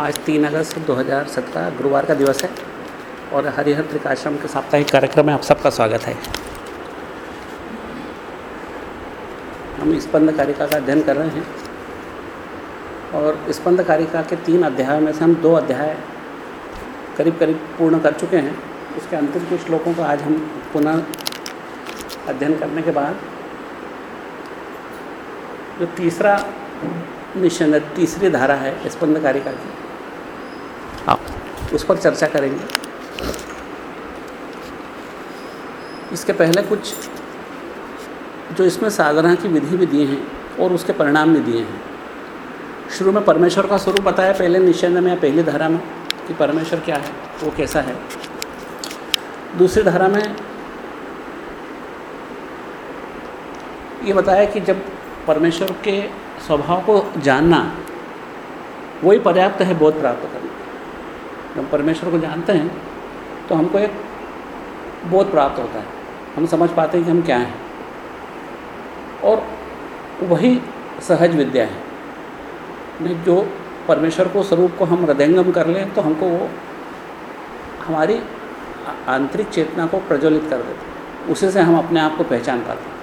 आज तीन अगस्त 2017 गुरुवार का दिवस है और हरिहर त्रिकाश्रम के साप्ताहिक कार्यक्रम में आप सबका स्वागत है। हम स्पंद कारिका का अध्ययन कर रहे हैं और स्पंद कारिका के तीन अध्यायों में से हम दो अध्याय करीब करीब पूर्ण कर चुके हैं। उसके अंतिम कुछ श्लोकों को आज हम पुनः अध्ययन करने के बाद जो तीसरा निशन तीसरी धारा है स्पंद कारिका की उस पर चर्चा करेंगे। इसके पहले कुछ जो इसमें साधना की विधि भी दिए हैं और उसके परिणाम भी दिए हैं। शुरू में परमेश्वर का स्वरूप बताया, पहले निषेध में या पहली धारा में, कि परमेश्वर क्या है, वो कैसा है। दूसरी धारा में ये बताया कि जब परमेश्वर के स्वभाव को जानना, वही पर्याप्त है, बोध प्राप्त करना। जब परमेश्वर को जानते हैं तो हमको एक बोध प्राप्त होता है। हम समझ पाते हैं कि हम क्या हैं। और वही सहज विद्या है। जो परमेश्वर को स्वरूप को हम हृदयंगम कर लें तो हमको वो हमारी आंतरिक चेतना को प्रज्वलित कर देते उसी से हम अपने आप को पहचान पाते हैं।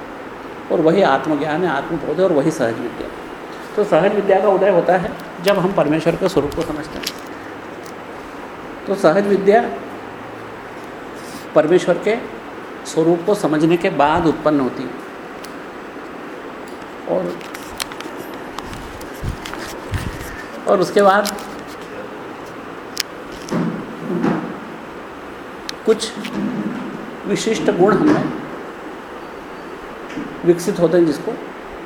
और वही आत्मज्ञान है, आत्मबोध है, और वही सहज विद्या तो सहज विद्या का उदय होता है जब हम परमेश्वर के स्वरूप को समझते हैं। तो सहज विद्या परमेश्वर के स्वरूप को समझने के बाद उत्पन्न होती है। और और उसके बाद कुछ विशिष्ट गुण हमें विकसित होते हैं जिसको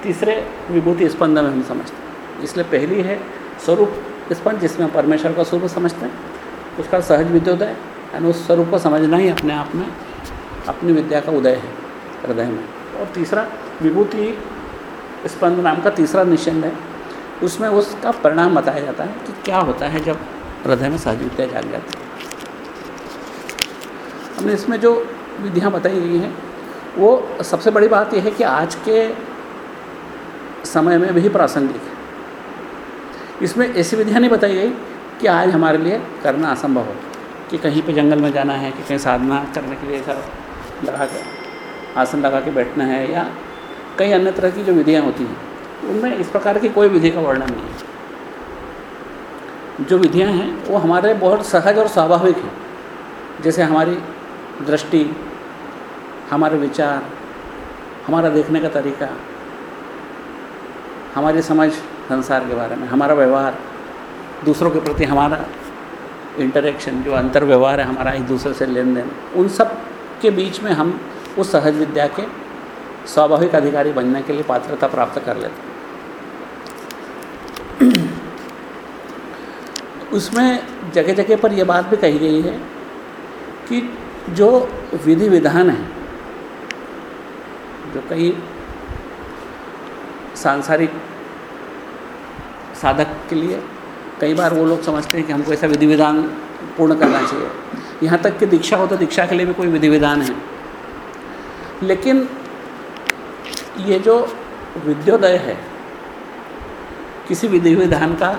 तीसरे विभूति स्पंद में हम समझते हैं। इसलिए पहली है स्वरूप स्पंद, जिसमें परमेश्वर का स्वरूप समझते हैं। उसका सहज विद्योदय यानी उस स्वरूप को समझना ही अपने आप में अपनी विद्या का उदय है, हृदय में। और तीसरा, विभूति स्पंद नाम का तीसरा निश्चंद है। उसमें उसका परिणाम बताया जाता है कि क्या होता है जब हृदय में सहज विद्या जाग जाती है। हमने इसमें जो विधियाँ बताई गई हैं, वो सबसे बड़ी बात यह है कि आज के समय में भी प्रासंगिक है। इसमें ऐसी विधियाँ नहीं बताई गई कि आज हमारे लिए करना असंभव हो? कि कहीं पे जंगल में जाना है, कि कहीं साधना करने के लिए ऐसा लगा कर आसन लगा के बैठना है, या कई अन्य तरह की जो विधियाँ होती हैं, उनमें इस प्रकार की कोई विधि का वर्णन नहीं है। जो विधियाँ हैं, वो हमारे बहुत सहज और स्वाभाविक हैं। जैसे हमारी दृष्टि, हमारे विचार, हमारा देखने का तरीका, हमारी समझ संसार के बारे में, हमारा व्यवहार दूसरों के प्रति हमारा इंटरेक्शन जो अंतर व्यवहार है हमारा एक दूसरे से लेन देन उन सब के बीच में हम उस सहज विद्या के स्वाभाविक अधिकारी बनने के लिए पात्रता प्राप्त कर लेते हैं। उसमें जगह जगह पर यह बात भी कही गई है कि जो विधि विधान है, जो कई सांसारिक साधक के लिए कई बार वो लोग समझते हैं कि हमको ऐसा विधि विधान पूर्ण करना चाहिए। यहाँ तक कि दीक्षा हो तो दीक्षा के लिए भी कोई विधि विधान है। लेकिन ये जो विद्योदय है, किसी विधि विधान का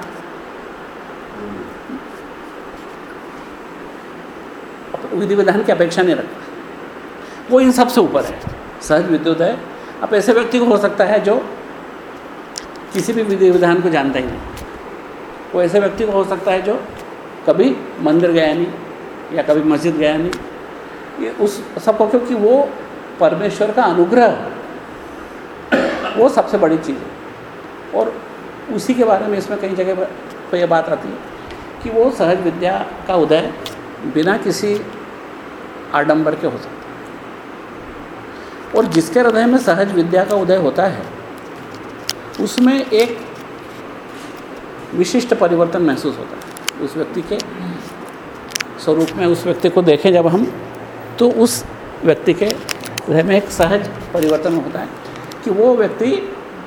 विधि विधान की अपेक्षा नहीं रखता। वो इन सबसे ऊपर है। सहज विद्योदय। अब ऐसे व्यक्ति को हो सकता है जो किसी भी विधि विधान को जानता ही नहीं। वो ऐसे व्यक्ति को हो सकता है जो कभी मंदिर गया नहीं, या कभी मस्जिद गया नहीं। ये उस सबको, क्योंकि वो परमेश्वर का अनुग्रह वो सबसे बड़ी चीज़ है। और उसी के बारे में इसमें कई जगह पर यह बात आती है कि वो सहज विद्या का उदय बिना किसी आडंबर के हो सकता है। और जिसके हृदय में सहज विद्या का उदय होता है, उसमें एक विशिष्ट परिवर्तन महसूस होता है। उस व्यक्ति के स्वरूप में उस व्यक्ति को देखें जब हम तो उस व्यक्ति के हृदय में एक सहज परिवर्तन होता है कि वो व्यक्ति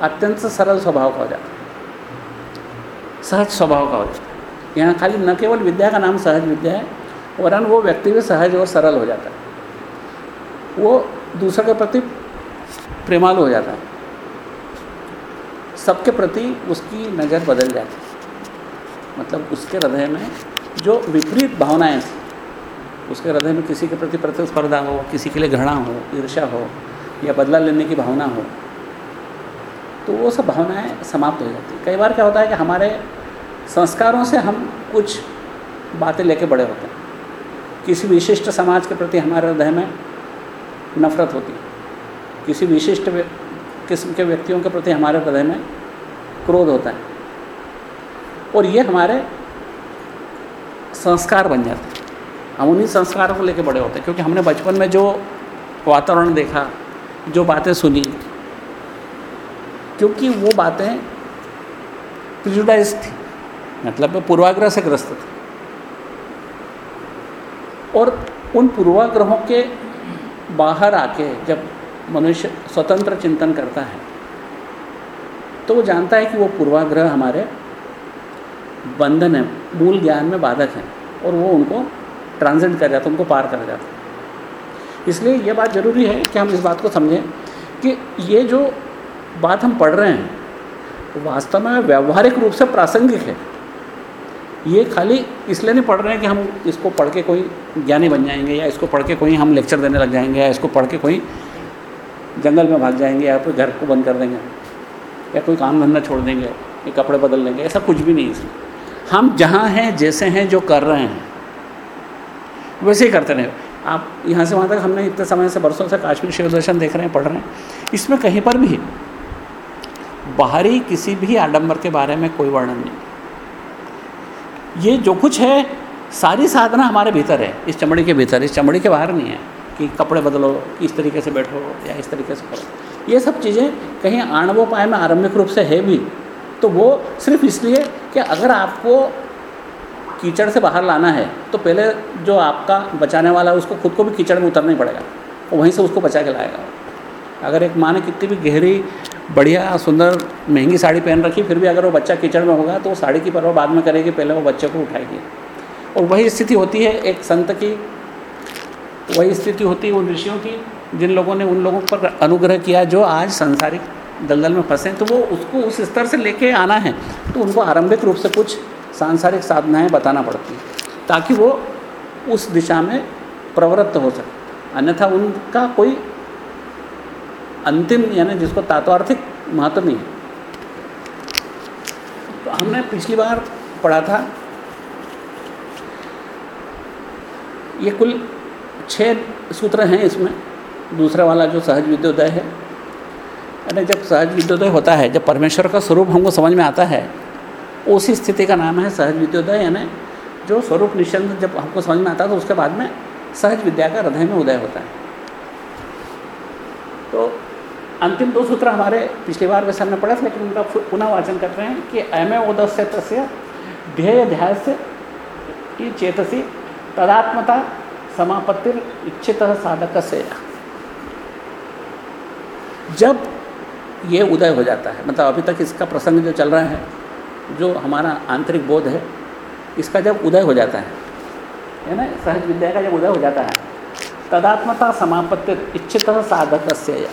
अत्यंत सरल स्वभाव का हो जाता है। सहज स्वभाव का हो जाता है। यहाँ खाली न केवल विद्या का नाम सहज विद्या है, वरन वो व्यक्ति भी सहज और सरल हो जाता है। वो दूसरे के प्रति प्रेमालु हो जाता है। सबके प्रति उसकी नज़र बदल जाती है। मतलब उसके हृदय में जो विपरीत भावनाएँ थी, उसके हृदय में किसी के प्रति प्रतिस्पर्धा हो, किसी के लिए घृणा हो, ईर्ष्या हो, या बदला लेने की भावना हो तो वो सब भावनाएँ समाप्त हो जाती कई बार क्या होता है कि हमारे संस्कारों से हम कुछ बातें लेके बड़े होते हैं। किसी विशिष्ट समाज के प्रति हमारे हृदय में नफरत होती किसी विशिष्ट किस्म के व्यक्तियों के प्रति हमारे हृदय में क्रोध होता है। और ये हमारे संस्कार बन जाते हैं। हम उन्हीं संस्कारों को लेके बड़े होते हैं, क्योंकि हमने बचपन में जो वातावरण देखा, जो बातें सुनी, क्योंकि वो बातें प्रिजुडाइज थी मतलब पूर्वाग्रह से ग्रस्त थी। और उन पूर्वाग्रहों के बाहर आके जब मनुष्य स्वतंत्र चिंतन करता है तो वो जानता है कि वो पूर्वाग्रह हमारे बंधन है, मूल ज्ञान में बाधक हैं और वो उनको ट्रांसेंड कर जाता उनको पार कर जाता इसलिए ये बात ज़रूरी है कि हम इस बात को समझें कि ये जो बात हम पढ़ रहे हैं, वास्तव में व्यवहारिक रूप से प्रासंगिक है। ये खाली इसलिए नहीं पढ़ रहे हैं कि हम इसको पढ़ के कोई ज्ञानी बन जाएँगे या इसको पढ़ के कोई हम लेक्चर देने लग जाएँगे या इसको पढ़ के कोई जंगल में भाग जाएँगे या कोई घर को बंद कर देंगे या कोई काम धंधा छोड़ देंगे या कपड़े बदल लेंगे ऐसा कुछ भी नहीं इसमें। हम जहाँ हैं, जैसे हैं, जो कर रहे हैं। वैसे ही करते रहे। आप यहाँ से वहाँ तक हमने इतने समय से, बरसों से काश्मीर शिव दर्शन देख रहे हैं, पढ़ रहे हैं। इसमें कहीं पर भी, बाहरी किसी भी आडंबर के बारे में कोई वर्णन नहीं। ये जो कुछ है, सारी साधना हमारे भीतर है। इस चमड़ी के भीतर, इस चमड़ी के बाहर नहीं है कि कपड़े बदलो इस तरीके से बैठो या इस तरीके से करो। ये सब चीज़ें कहीं आणवोपाय में आरंभिक रूप से है भी तो वो सिर्फ़ इसलिए कि अगर आपको कीचड़ से बाहर लाना है तो पहले जो आपका बचाने वाला है, उसको खुद को भी कीचड़ में उतरना ही पड़ेगा, और वहीं से उसको बचा के लाएगा। अगर एक माँ ने कितनी भी गहरी, बढ़िया, सुंदर, महँगी साड़ी पहन रखी, फिर भी अगर वो बच्चा कीचड़ में होगा तो वो साड़ी की परवाह बाद में करेगी, पहले वो बच्चे को उठाएगी। और वही स्थिति होती है एक संत की, वही स्थिति होती है उन ऋषियों की, जिन लोगों ने उन लोगों पर अनुग्रह किया, जो आज संसारिक दलदल में फंसे तो वो उसको उस स्तर से लेके आना है तो उनको आरंभिक रूप से कुछ सांसारिक साधनाएँ बताना पड़ती हैं, ताकि वो उस दिशा में प्रवृत्त हो सके। अन्यथा उनका कोई अंतिम, यानी जिसको तात्वार्थिक महत्व नहीं है। तो हमने पिछली बार पढ़ा था, ये कुल छः सूत्र हैं इसमें, दूसरा वाला जो सहज विद्योदय है यानी जब सहज विद्योदय होता है, जब परमेश्वर का स्वरूप हमको समझ में आता है, उसी स्थिति का नाम है सहज विद्योदय यानी जो स्वरूप निश्चंद जब हमको समझ में आता है तो उसके बाद में सहज विद्या का हृदय में उदय होता है। तो अंतिम दो सूत्र हमारे पिछली बार वैसे हमने पढ़ा था, लेकिन उनका पुनः वाचन करते हैं कि अयमे उदस्य तस्य ध्येय ध्याय से चेतसी, तदात्मता, समापत्तिर इच्छित साधक से जब ये उदय हो जाता है। मतलब अभी तक इसका प्रसंग जो चल रहा है, जो हमारा आंतरिक बोध है, इसका जब उदय हो जाता है है ना? सहज विद्या का जब उदय हो जाता है, तदात्मता समापत्ति इच्छित साधक से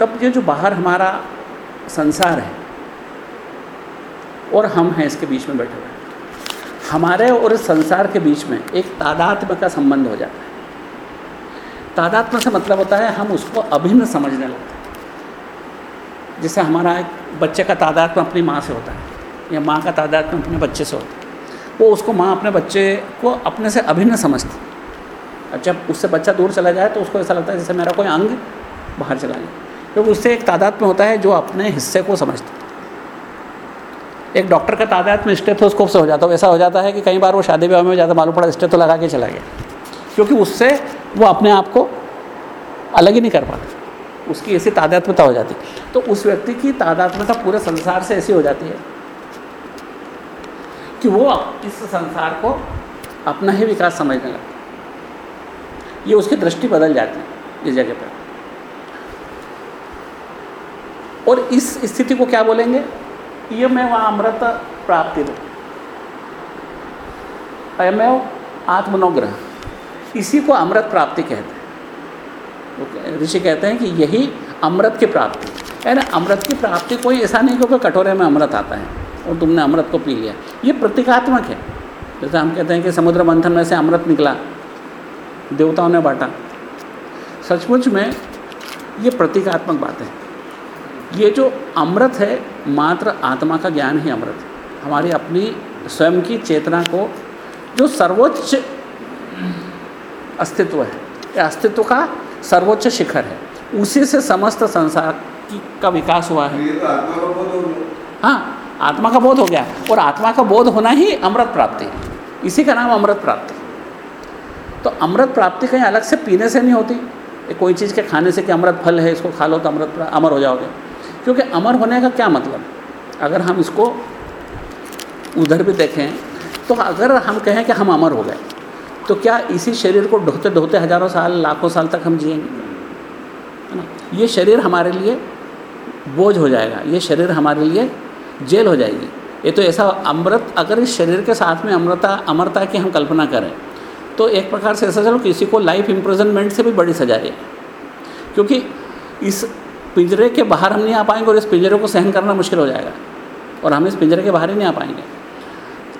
तब ये जो बाहर हमारा संसार है, और हम हैं इसके बीच में बैठे हुए हमारे और इस संसार के बीच में एक तादात्म का संबंध हो जाता है। तादात्म्य से मतलब होता है हम उसको अभिन्न समझने लगते हैं। जैसे हमारा एक बच्चे का तादात्म्य अपनी माँ से होता है, या माँ का तादात्म्य अपने बच्चे से होता है। वो उसको माँ अपने बच्चे को अपने से अभिन्न समझती और जब उससे बच्चा दूर चला जाए तो उसको ऐसा लगता है जैसे मेरा कोई अंग बाहर चला गया क्योंकि उससे एक तादाद में होता है जो अपने हिस्से को समझता एक डॉक्टर का तादाद में स्टेथोस्कोप से हो जाता है, ऐसा हो जाता है कि कई बार वो शादी विवाह में ज़्यादा मालूम पड़ा स्टेथो लगा के चला गया। क्योंकि उससे वो अपने आप को अलग ही नहीं कर पाता। उसकी ऐसी तादात्मता हो जाती। तो उस व्यक्ति की तादात्मता पूरे संसार से ऐसी हो जाती है कि वो इस संसार को अपना ही विकास समझने लगता ये उसकी दृष्टि बदल जाती है इस जगह पर और इस स्थिति को क्या बोलेंगे? ये मैं वहाँ अमृत प्राप्ति दो। आत्मनोग्रह। इसी को अमृत प्राप्ति कहते हैं। ऋषि कहते हैं कि यही अमृत की प्राप्ति। है ना अमृत की प्राप्ति कोई ऐसा नहीं क्योंकि कटोरे में अमृत आता है और तुमने अमृत को पी लिया। ये प्रतीकात्मक है। जैसे हम कहते हैं कि समुद्र मंथन में से अमृत निकला, देवताओं ने बांटा। सचमुच में ये प्रतीकात्मक बात है। ये जो अमृत है, मात्र आत्मा का ज्ञान ही अमृत हमारी अपनी स्वयं की चेतना को जो सर्वोच्च अस्तित्व है। अस्तित्व का सर्वोच्च शिखर है। उसी से समस्त संसार की का विकास हुआ है। तो हाँ आत्मा का बोध हो गया। और आत्मा का बोध होना ही अमृत प्राप्ति इसी का नाम अमृत प्राप्ति तो अमृत प्राप्ति कहीं अलग से पीने से नहीं होती। कोई चीज़ के खाने से कि अमृत फल है इसको खा लो तो अमृत अमर हो जाओगे। क्योंकि अमर होने का क्या मतलब? अगर हम इसको उधर भी देखें तो अगर हम कहें कि हम अमर हो गए तो क्या इसी शरीर को ढोते ढोते हज़ारों साल लाखों साल तक हम जिएँगे? है ना? ये शरीर हमारे लिए बोझ हो जाएगा। ये शरीर हमारे लिए जेल हो जाएगी। ये तो ऐसा अमृत अगर इस शरीर के साथ में अमृता अमरता की हम कल्पना करें तो एक प्रकार से ऐसा चलो किसी को लाइफ इम्प्रिजनमेंट से भी बड़ी सजा है। क्योंकि इस पिंजरे के बाहर हम नहीं आ पाएँगे और इस पिंजरे को सहन करना मुश्किल हो जाएगा और हम इस पिंजरे के बाहर ही नहीं आ पाएँगे।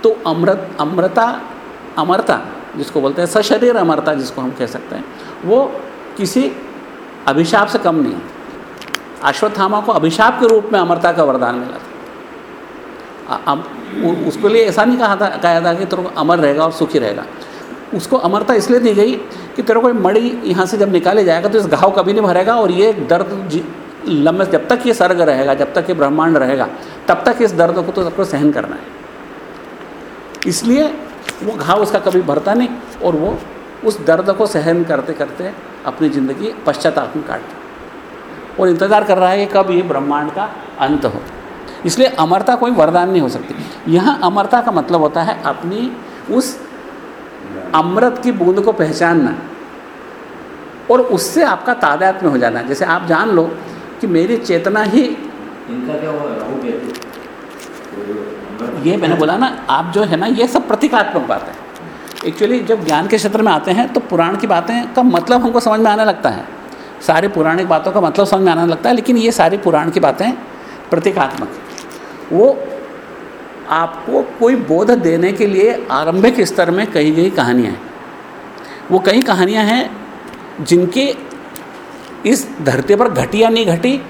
तो अमृत अम्रत, अमृता अमरता जिसको बोलते हैं सशरीर अमरता जिसको हम कह सकते हैं, वो किसी अभिशाप से कम नहीं अश्वत्थामा को अभिशाप के रूप में अमरता का वरदान मिला था। अब उसके लिए ऐसा नहीं कहा था कहा था कि तेरे को अमर रहेगा और सुखी रहेगा। उसको अमरता इसलिए दी गई कि तेरे को मड़ी यहाँ से जब निकाले जाएगा तो इस घाव कभी नहीं भरेगा और ये दर्द लंबे जब तक ये सर्ग रहेगा, जब तक ये ब्रह्मांड रहेगा, तब तक इस दर्द को तो सबको सहन करना है। इसलिए वो घाव उसका कभी भरता नहीं और वो उस दर्द को सहन करते करते अपनी ज़िंदगी पश्चाताप में काटता और इंतज़ार कर रहा है कि कब ये ब्रह्मांड का अंत हो। इसलिए अमरता कोई वरदान नहीं हो सकती। यहाँ अमरता का मतलब होता है अपनी उस अमृत की बूंद को पहचानना और उससे आपका तादाद में हो जाना। जैसे आप जान लो कि मेरी चेतना ही इनका क्या हुआ? ये मैंने बोला ना, आप जो है ना, ये सब प्रतीकात्मक बात एक्चुअली जब ज्ञान के क्षेत्र में आते हैं तो पुराण की बातें का मतलब हमको समझ में आने लगता है। सारी पुराणिक बातों का मतलब समझ में आने लगता है, लेकिन ये सारी पुराण की बातें प्रतीकात्मक वो आपको कोई बोध देने के लिए आरंभिक स्तर में कही गई कहानियाँ हैं। वो कई कहानियाँ हैं, जिनकी इस धरती पर घटी या नहीं घटी,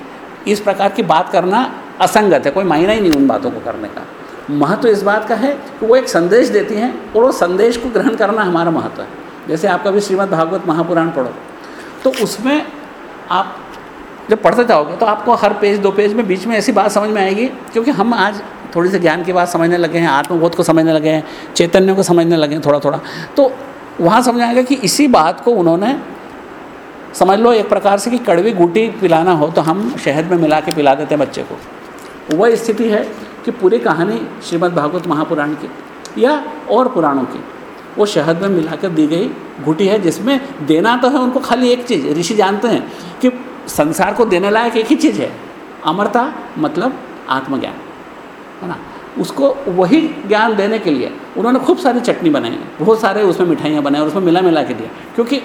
इस प्रकार की बात करना असंगत है, कोई मायना ही नहीं उन बातों को करने का। महत्व इस बात का है कि वो एक संदेश देती हैं और वो संदेश को ग्रहण करना हमारा महत्व है। जैसे आप कभी श्रीमद् भागवत महापुराण पढ़ो तो उसमें आप जब पढ़ते जाओगे तो आपको हर पेज, दो पेज में बीच में ऐसी बात समझ में आएगी, क्योंकि हम आज थोड़ी सी ज्ञान की बात समझने लगे हैं, आत्मबोध को समझने लगे हैं, चैतन्य को समझने लगे हैं थोड़ा थोड़ा तो वहाँ समझ आएगा कि इसी बात को उन्होंने समझ लो एक प्रकार से कि कड़वी गुटी पिलाना हो तो हम शहद में मिला के पिला देते हैं बच्चे को। वह स्थिति है कि पूरी कहानी श्रीमद् भागवत महापुराण की, या और पुराणों की। वो शहद में मिलाकर दी गई घुटी है, जिसमें देना तो है उनको खाली एक चीज़, ऋषि जानते हैं कि संसार को देने लायक एक ही चीज़ है, अमरता मतलब आत्मज्ञान, है ना? उसको वही ज्ञान देने के लिए उन्होंने खूब सारी चटनी बनाई, बहुत सारे उसमें मिठाइयाँ बनाई और उसमें मिला मिला के दिया, क्योंकि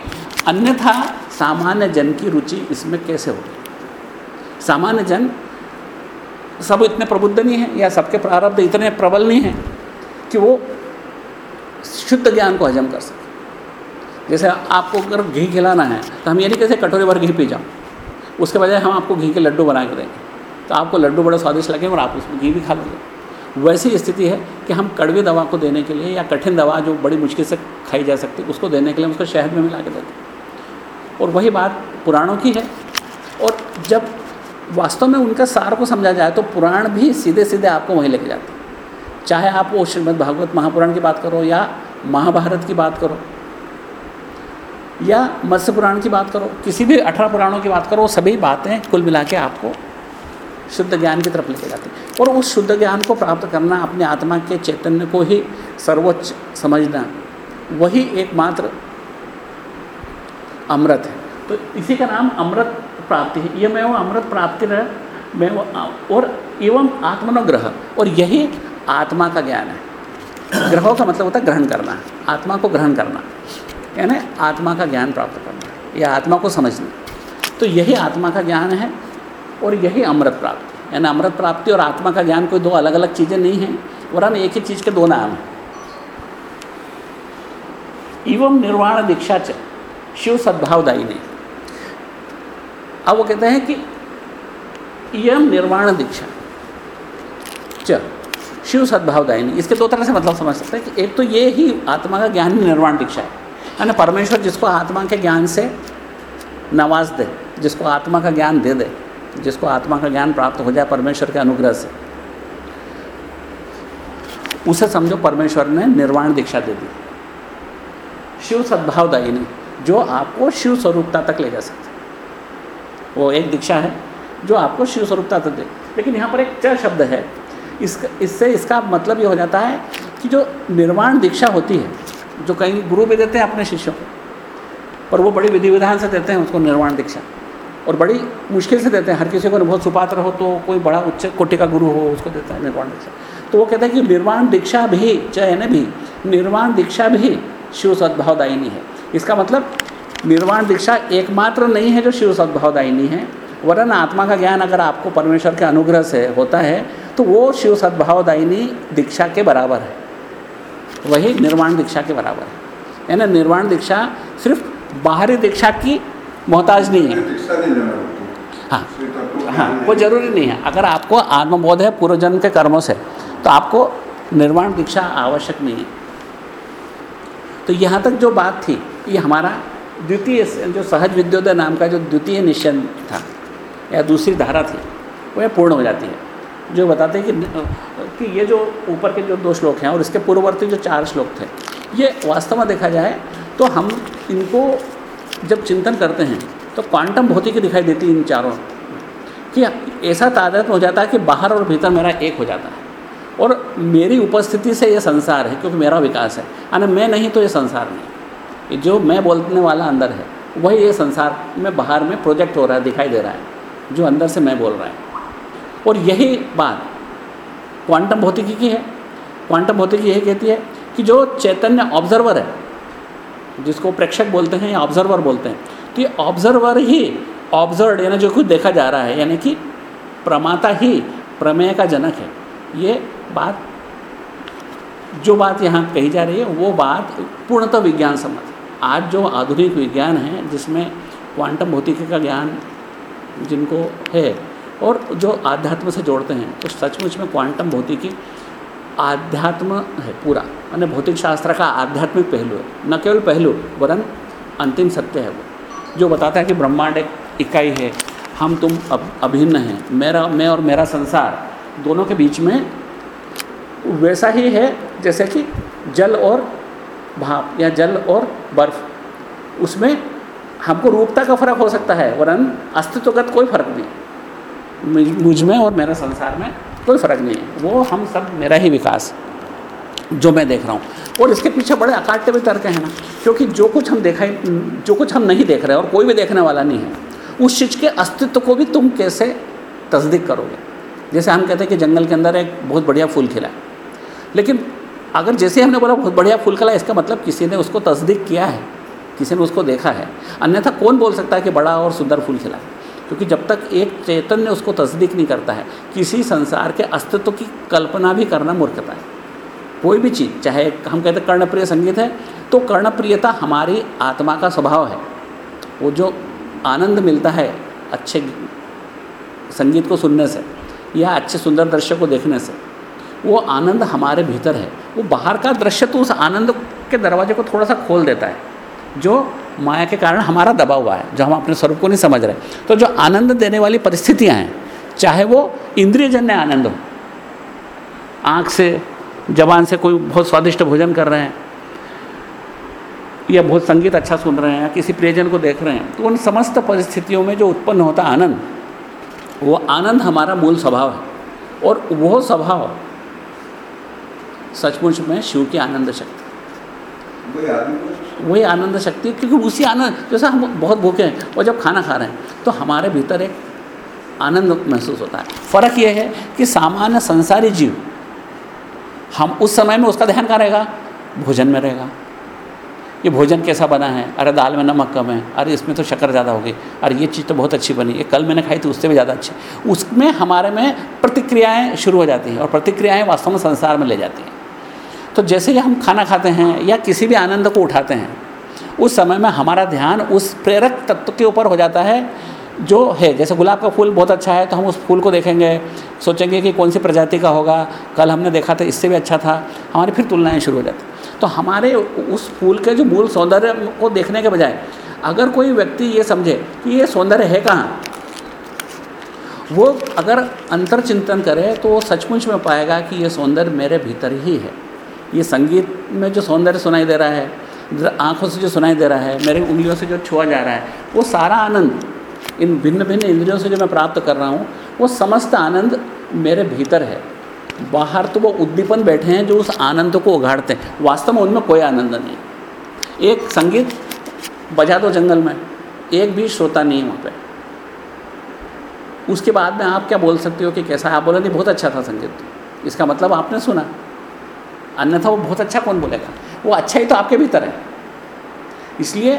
अन्यथा सामान्य जन की रुचि इसमें कैसे होगी? सामान्य जन सब इतने प्रबुद्ध नहीं हैं, या सबके प्रारब्ध इतने प्रबल नहीं हैं कि वो शुद्ध ज्ञान को हजम कर सके। जैसे आपको अगर घी खिलाना है तो हम ये नहीं कहते कटोरे भर घी पी जाओ। उसके बजाय हम आपको घी के लड्डू बना के देंगे। तो आपको लड्डू बड़े स्वादिष्ट लगेंगे और आप उसमें घी भी खा लोगे। वैसी स्थिति है कि हम कड़वी दवा को देने के लिए या कठिन दवा जो बड़ी मुश्किल से खाई जा सकती है, उसको देने के लिए उसको शहद में मिला के देते और वही बात पुराणों की है। और जब वास्तव में उनका सार को समझा जाए तो पुराण भी सीधे सीधे आपको वहीं लेके जाते हैं। चाहे आप वो श्रीमद् भागवत महापुराण की बात करो या महाभारत की बात करो, या मत्स्य पुराण की बात करो, किसी भी अठारह पुराणों की बात करो, वो सभी बातें कुल मिला के आपको शुद्ध ज्ञान की तरफ़ लेके जाती है। और उस शुद्ध ज्ञान को प्राप्त करना, अपने आत्मा के चैतन्य को ही सर्वोच्च समझना, वही एकमात्र अमृत है। तो इसी का नाम अमृत प्राप्ति है। ये मैं वो अमृत प्राप्ति रह, मैं वो और एवं आत्मनोग्रह। और यही आत्मा का ज्ञान है। ग्रहों का मतलब होता है ग्रहण करना। आत्मा को ग्रहण करना। यानी आत्मा का ज्ञान प्राप्त करना। या आत्मा को समझना। तो यही आत्मा का ज्ञान है और यही अमृत प्राप्ति। यानी अमृत प्राप्ति और आत्मा का ज्ञान कोई दो अलग अलग चीज़ें नहीं हैं, वरन एक ही चीज़ के दो नाम हैं। एवं निर्वाण दीक्षा च। शिव सद्भावदायी ने अब वो कहते हैं कि यम निर्वाण दीक्षा। चल शिव सद्भावदायिनी इसके दो तरह से मतलब समझ सकते हैं कि एक तो ये ही आत्मा का ज्ञान निर्वाण दीक्षा है। यानी परमेश्वर जिसको आत्मा के ज्ञान से नवाज़ दे, जिसको आत्मा का ज्ञान दे दे, जिसको आत्मा का ज्ञान प्राप्त हो जाए परमेश्वर के अनुग्रह से, उसे समझो परमेश्वर ने निर्वाण दीक्षा दे दी। शिव सद्भावदायिनी जो आपको शिव स्वरूपता तक ले जा सकते वो एक दीक्षा है, जो आपको शिव स्वरूपता तक दे। लेकिन यहाँ पर एक च शब्द है। इसका इससे इसका मतलब ये हो जाता है कि जो निर्वाण दीक्षा होती है, जो कहीं गुरु भी देते हैं अपने शिष्यों को, पर वो बड़ी विधि विधान से देते हैं उसको निर्वाण दीक्षा। और बड़ी मुश्किल से देते हैं। हर किसी को बहुत सुपात्र हो तो कोई बड़ा उच्च कोटि का गुरु हो, उसको देता है निर्वाण दीक्षा। तो वो कहते हैं कि निर्वाण दीक्षा भी, चयन भी, निर्वाण दीक्षा भी शिव सद्भावदायिनी है। इसका मतलब निर्वाण दीक्षा एकमात्र नहीं है जो शिव सद्भावदायिनी है। वरन आत्मा का ज्ञान अगर आपको परमेश्वर के अनुग्रह से होता है तो वो शिव सद्भावदायिनी दीक्षा के बराबर है। वही निर्वाण दीक्षा के बराबर है। यानी निर्वाण दीक्षा सिर्फ़ बाहरी दीक्षा की मोहताज नहीं है। लेना होती। हाँ। हाँ वो ज़रूरी नहीं है। अगर आपको आत्मबोध है पूर्व जन्म के कर्मों से तो आपको निर्वाण दीक्षा आवश्यक नहीं है। तो यहाँ तक जो बात थी ये हमारा द्वितीय जो सहज विद्योदय नाम का जो द्वितीय निश्चय था, या दूसरी धारा थी, वो यह पूर्ण हो जाती है। जो बताते हैं कि कि ये जो ऊपर के जो दो श्लोक हैं और इसके पूर्ववर्ती जो चार श्लोक थे, ये वास्तव में देखा जाए तो हम इनको जब चिंतन करते हैं तो क्वांटम भौतिकी दिखाई देती है इन चारों। कि ऐसा तादाद हो जाता है कि बाहर और भीतर मेरा एक हो जाता है। और मेरी उपस्थिति से ये संसार है, क्योंकि मेरा विकास है। यानी मैं नहीं तो ये संसार नहीं। जो मैं बोलने वाला अंदर है, वही ये संसार में बाहर में प्रोजेक्ट हो रहा है, दिखाई दे रहा है, जो अंदर से मैं बोल रहा है। और यही बात क्वांटम भौतिकी की है। क्वांटम भौतिकी यही कहती है कि जो चैतन्य ऑब्जर्वर है, जिसको प्रेक्षक बोलते हैं या ऑब्जर्वर बोलते हैं तो ये ऑब्जर्वर ही ऑब्ज़र्व यानी जो कुछ देखा जा रहा है, यानी कि प्रमाता ही प्रमेय का जनक है। ये बात, जो बात यहाँ कही जा रही है, वो बात पूर्णतः विज्ञान है। आज जो आधुनिक विज्ञान है, जिसमें क्वांटम भौतिकी का ज्ञान जिनको है, और जो आध्यात्म से जोड़ते हैं तो सचमुच में क्वांटम भौतिकी आध्यात्म है पूरा। यानी भौतिक शास्त्र का आध्यात्मिक पहलू है, न केवल पहलू, वरन अंतिम सत्य है वो। जो बताता है कि ब्रह्मांड एक इकाई है, हम तुम अब अभिन्न हैं, मेरा, मैं और मेरा संसार दोनों के बीच में वैसा ही है, जैसे कि जल और भाप या जल और बर्फ़, उसमें हमको रूपता का फ़र्क हो सकता है, वरन अस्तित्वगत कोई फ़र्क नहीं। मुझ- में और मेरे संसार में कोई फ़र्क नहीं है। वो हम सब, मेरा ही विकास, जो मैं देख रहा हूँ। और इसके पीछे बड़े अकाट्य भी तर्क हैं ना, क्योंकि जो कुछ हम देखा, जो कुछ हम नहीं देख रहे और कोई भी देखने वाला नहीं है, उस चीज़ के अस्तित्व को भी तुम कैसे तस्दीक करोगे? जैसे हम कहते हैं कि जंगल के अंदर एक बहुत बढ़िया फूल खिला लेकिन अगर जैसे हमने बोला बहुत बढ़िया फूल खिला इसका मतलब किसी ने उसको तस्दीक किया है, किसी ने उसको देखा है। अन्यथा कौन बोल सकता है कि बड़ा और सुंदर फूल खिला? क्योंकि जब तक एक चैतन्य उसको तस्दीक नहीं करता है, किसी संसार के अस्तित्व की कल्पना भी करना मूर्खता है। कोई भी चीज़, चाहे हम कहते हैं कर्णप्रिय संगीत है तो कर्णप्रियता हमारी आत्मा का स्वभाव है। वो जो आनंद मिलता है अच्छे संगीत को सुनने से या अच्छे सुंदर दृश्य को देखने से, वो आनंद हमारे भीतर है। वो बाहर का दृश्य तो उस आनंद के दरवाजे को थोड़ा सा खोल देता है, जो माया के कारण हमारा दबा हुआ है, जो हम अपने स्वरूप को नहीं समझ रहे। तो जो आनंद देने वाली परिस्थितियाँ हैं, चाहे वो इंद्रियजन्य आनंद हो, आँख से, जबान से कोई बहुत स्वादिष्ट भोजन कर रहे हैं, या बहुत संगीत अच्छा सुन रहे हैं, या किसी प्रियजन को देख रहे हैं तो उन समस्त परिस्थितियों में जो उत्पन्न होता आनंद, वो आनंद हमारा मूल स्वभाव है। और वो स्वभाव सचमुच में शिव की आनंद शक्ति। वही आनंद शक्ति क्योंकि उसी आनंद जैसा हम बहुत भूखे हैं और जब खाना खा रहे हैं तो हमारे भीतर एक आनंद महसूस होता है। फ़र्क यह है कि सामान्य संसारी जीव हम उस समय में उसका ध्यान कहाँ रहेगा? भोजन में रहेगा। ये भोजन कैसा बना है? अरे दाल में नमक कम है अरे इसमें तो शक्कर ज़्यादा हो गई अरे ये चीज़ तो बहुत अच्छी बनी ये कल मैंने खाई थी उससे भी ज़्यादा अच्छी। उसमें हमारे में प्रतिक्रियाएँ शुरू हो जाती हैं और प्रतिक्रियाएँ वास्तव में संसार में ले जाती हैं। तो जैसे ही हम खाना खाते हैं या किसी भी आनंद को उठाते हैं, उस समय में हमारा ध्यान उस प्रेरक तत्व के ऊपर हो जाता है, जो है। जैसे गुलाब का फूल बहुत अच्छा है तो हम उस फूल को देखेंगे, सोचेंगे कि कौन सी प्रजाति का होगा। कल हमने देखा था, इससे भी अच्छा था। हमारी फिर तुलनाएँ शुरू हो जाती तो हमारे उस फूल के जो मूल सौंदर्य को देखने के बजाय, अगर कोई व्यक्ति ये समझे कि ये सौंदर्य है कहाँ, वो अगर अंतर चिंतन करे तो वो सचमुच में पाएगा कि ये सौंदर्य मेरे भीतर ही है। ये संगीत में जो सौंदर्य सुनाई दे रहा है आँखों से जो सुनाई दे रहा है, मेरी उंगलियों से जो छुआ जा रहा है, वो सारा आनंद, इन भिन्न भिन्न इंद्रियों से जो मैं प्राप्त कर रहा हूँ, वो समस्त आनंद मेरे भीतर है। बाहर तो वो उद्दीपन बैठे हैं जो उस आनंद को उघाड़ते हैं। वास्तव में उनमें कोई आनंद नहीं एक संगीत बजा दो जंगल में, एक भी श्रोता नहीं है वहाँ पे। उसके बाद में आप क्या बोल सकते हो कि कैसा? है आप बोले, नहीं, बहुत अच्छा था संगीत। इसका मतलब आपने सुना। अन्यथा वो बहुत अच्छा कौन बोलेगा? वो अच्छा ही तो आपके भीतर है। इसलिए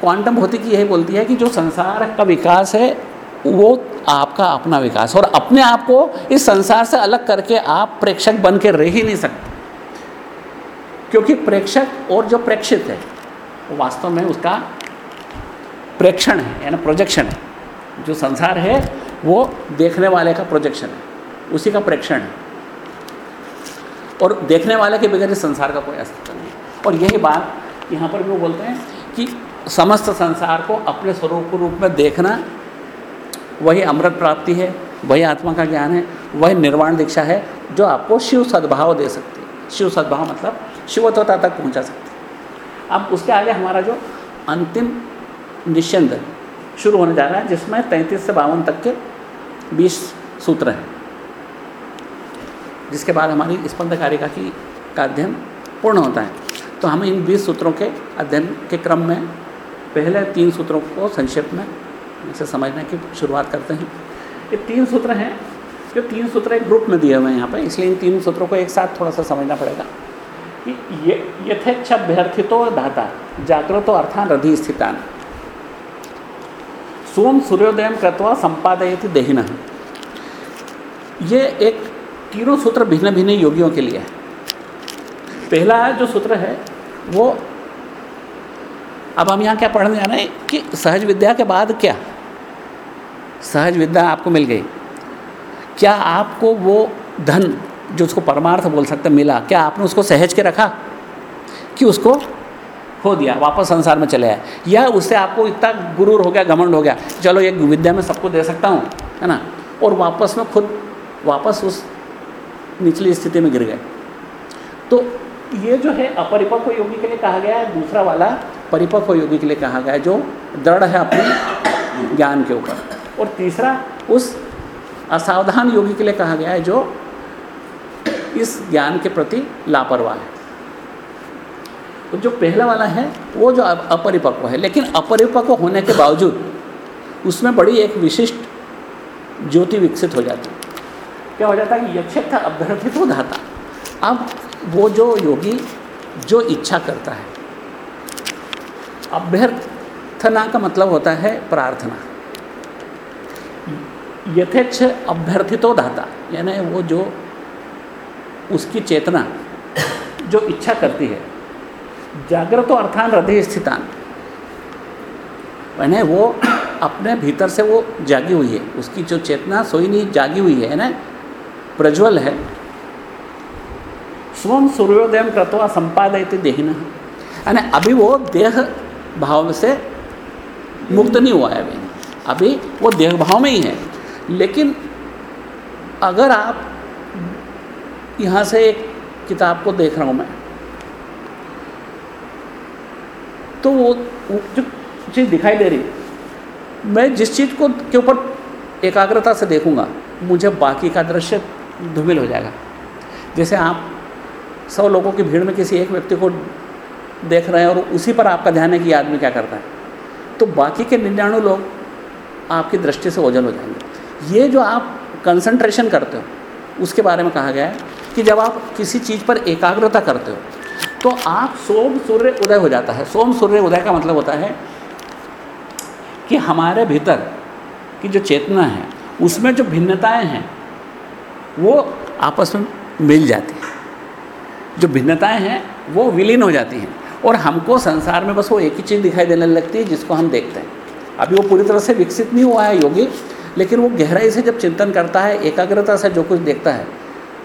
क्वांटम भौतिकी यही बोलती है कि जो संसार का विकास है, वो आपका अपना विकास और अपने आप को इस संसार से अलग करके आप प्रेक्षक बन के रह ही नहीं सकते। क्योंकि प्रेक्षक और जो प्रेक्षित है, वो वास्तव में उसका प्रेक्षण है, यानी प्रोजेक्शन है। जो संसार है, वो देखने वाले का प्रोजेक्शन है, उसी का प्रेक्षण है। और देखने वाले के बगैर इस संसार का कोई अस्तित्व नहीं और यही बात यहाँ पर भी वो बोलते हैं कि समस्त संसार को अपने स्वरूप के रूप में देखना, वही अमृत प्राप्ति है, वही आत्मा का ज्ञान है, वही निर्वाण दीक्षा है, जो आपको शिव सद्भाव दे सकती है। शिव सद्भाव मतलब शिवत्वता तक पहुँचा सकती है। अब उसके आगे हमारा जो अंतिम निश्चिंद शुरू होने जा रहा है, जिसमें तैंतीस से बावन तक के बीस सूत्र हैं। जिसके बाद हमारी स्पंदकारिका की का अध्ययन पूर्ण होता है। तो हम इन बीस सूत्रों के अध्ययन के क्रम में पहले तीन सूत्रों को संक्षेप में इसे समझने की शुरुआत करते हैं। ये तीन सूत्र हैं जो तीन सूत्र एक ग्रुप में दिए हुए हैं यहाँ पर इसलिए इन तीन सूत्रों को एक साथ थोड़ा सा समझना पड़ेगा। कि ये, यथेच्छभ्यर्थितो धाता जागृतो अर्थान रधि स्थितान। सोम सूर्योदय कृत्वा संपादयति देहिन। ये एक तीनों सूत्र भिन्न भिन्न योगियों के लिए है। पहला जो सूत्र है, वो अब हम यहाँ क्या पढ़ने जा रहे हैं कि सहज विद्या के बाद क्या? सहज विद्या आपको मिल गई। क्या आपको वो धन जो उसको परमार्थ बोल सकते मिला, क्या आपने उसको सहज के रखा? कि उसको खो दिया, वापस संसार में चले आए। या उससे आपको इतना गुरूर हो गया, घमंड हो गया, चलो एक विद्या में सबको दे सकता हूँ, है ना? और वापस में खुद, वापस उस निचली स्थिति में गिर गए। तो ये जो है अपरिपक्व योगी के लिए कहा गया है। दूसरा वाला परिपक्व योगी के लिए कहा गया है, जो दृढ़ है अपने ज्ञान के ऊपर। और तीसरा, उस असावधान योगी के लिए कहा गया है, जो इस ज्ञान के प्रति लापरवाह है। तो जो पहला वाला है, वो जो अपरिपक्व है। लेकिन अपरिपक्व होने के बावजूद, उसमें बड़ी एक विशिष्ट ज्योति विकसित हो जाती है। क्या हो जाता है कि यक्षेत्र अभ्यर्थित हो जाता अब वो जो योगी जो इच्छा करता है, अभ्यर्थना का मतलब होता है प्रार्थना। यथेच्छ अभ्यर्थितो धाता, यानी वो जो उसकी चेतना, जो इच्छा करती है जागृत अर्थान हृदय स्थितान। यानी वो अपने भीतर से वो जागी हुई है, उसकी जो चेतना सोई नहीं, जागी हुई है ना प्रज्वल है। स्वम सूर्योदय कृत्वा संपादयति देहिना। यानी अभी वो देह भाव से मुक्त नहीं हुआ है अभी। अभी वो देह भाव में ही है। लेकिन अगर आप यहाँ से एक किताब को देख रहा हूँ मैं तो वो जो चीज़ दिखाई दे रही, मैं जिस चीज़ को, के ऊपर एकाग्रता से देखूँगा, मुझे बाकी का दृश्य धूमिल हो जाएगा। जैसे आप सौ लोगों की भीड़ में किसी एक व्यक्ति को देख रहे हैं और उसी पर आपका ध्यान है कि आदमी क्या करता है। तो बाकी के निन्यानवे लोग आपकी दृष्टि से ओझल हो जाएँगे। ये जो आप कंसंट्रेशन करते हो, उसके बारे में कहा गया है कि जब आप किसी चीज़ पर एकाग्रता करते हो तो आप सोम सूर्य उदय हो जाता है। सोम सूर्य उदय का मतलब होता है कि हमारे भीतर की जो चेतना है, उसमें जो भिन्नताएँ हैं वो आपस में मिल जाती हैं। जो भिन्नताएँ हैं, वो विलीन हो जाती हैं। और हमको संसार में बस वो एक ही चीज़ दिखाई देने लगती है, जिसको हम देखते हैं। अभी वो पूरी तरह से विकसित नहीं हुआ है योगी, लेकिन वो गहराई से जब चिंतन करता है, एकाग्रता से जो कुछ देखता है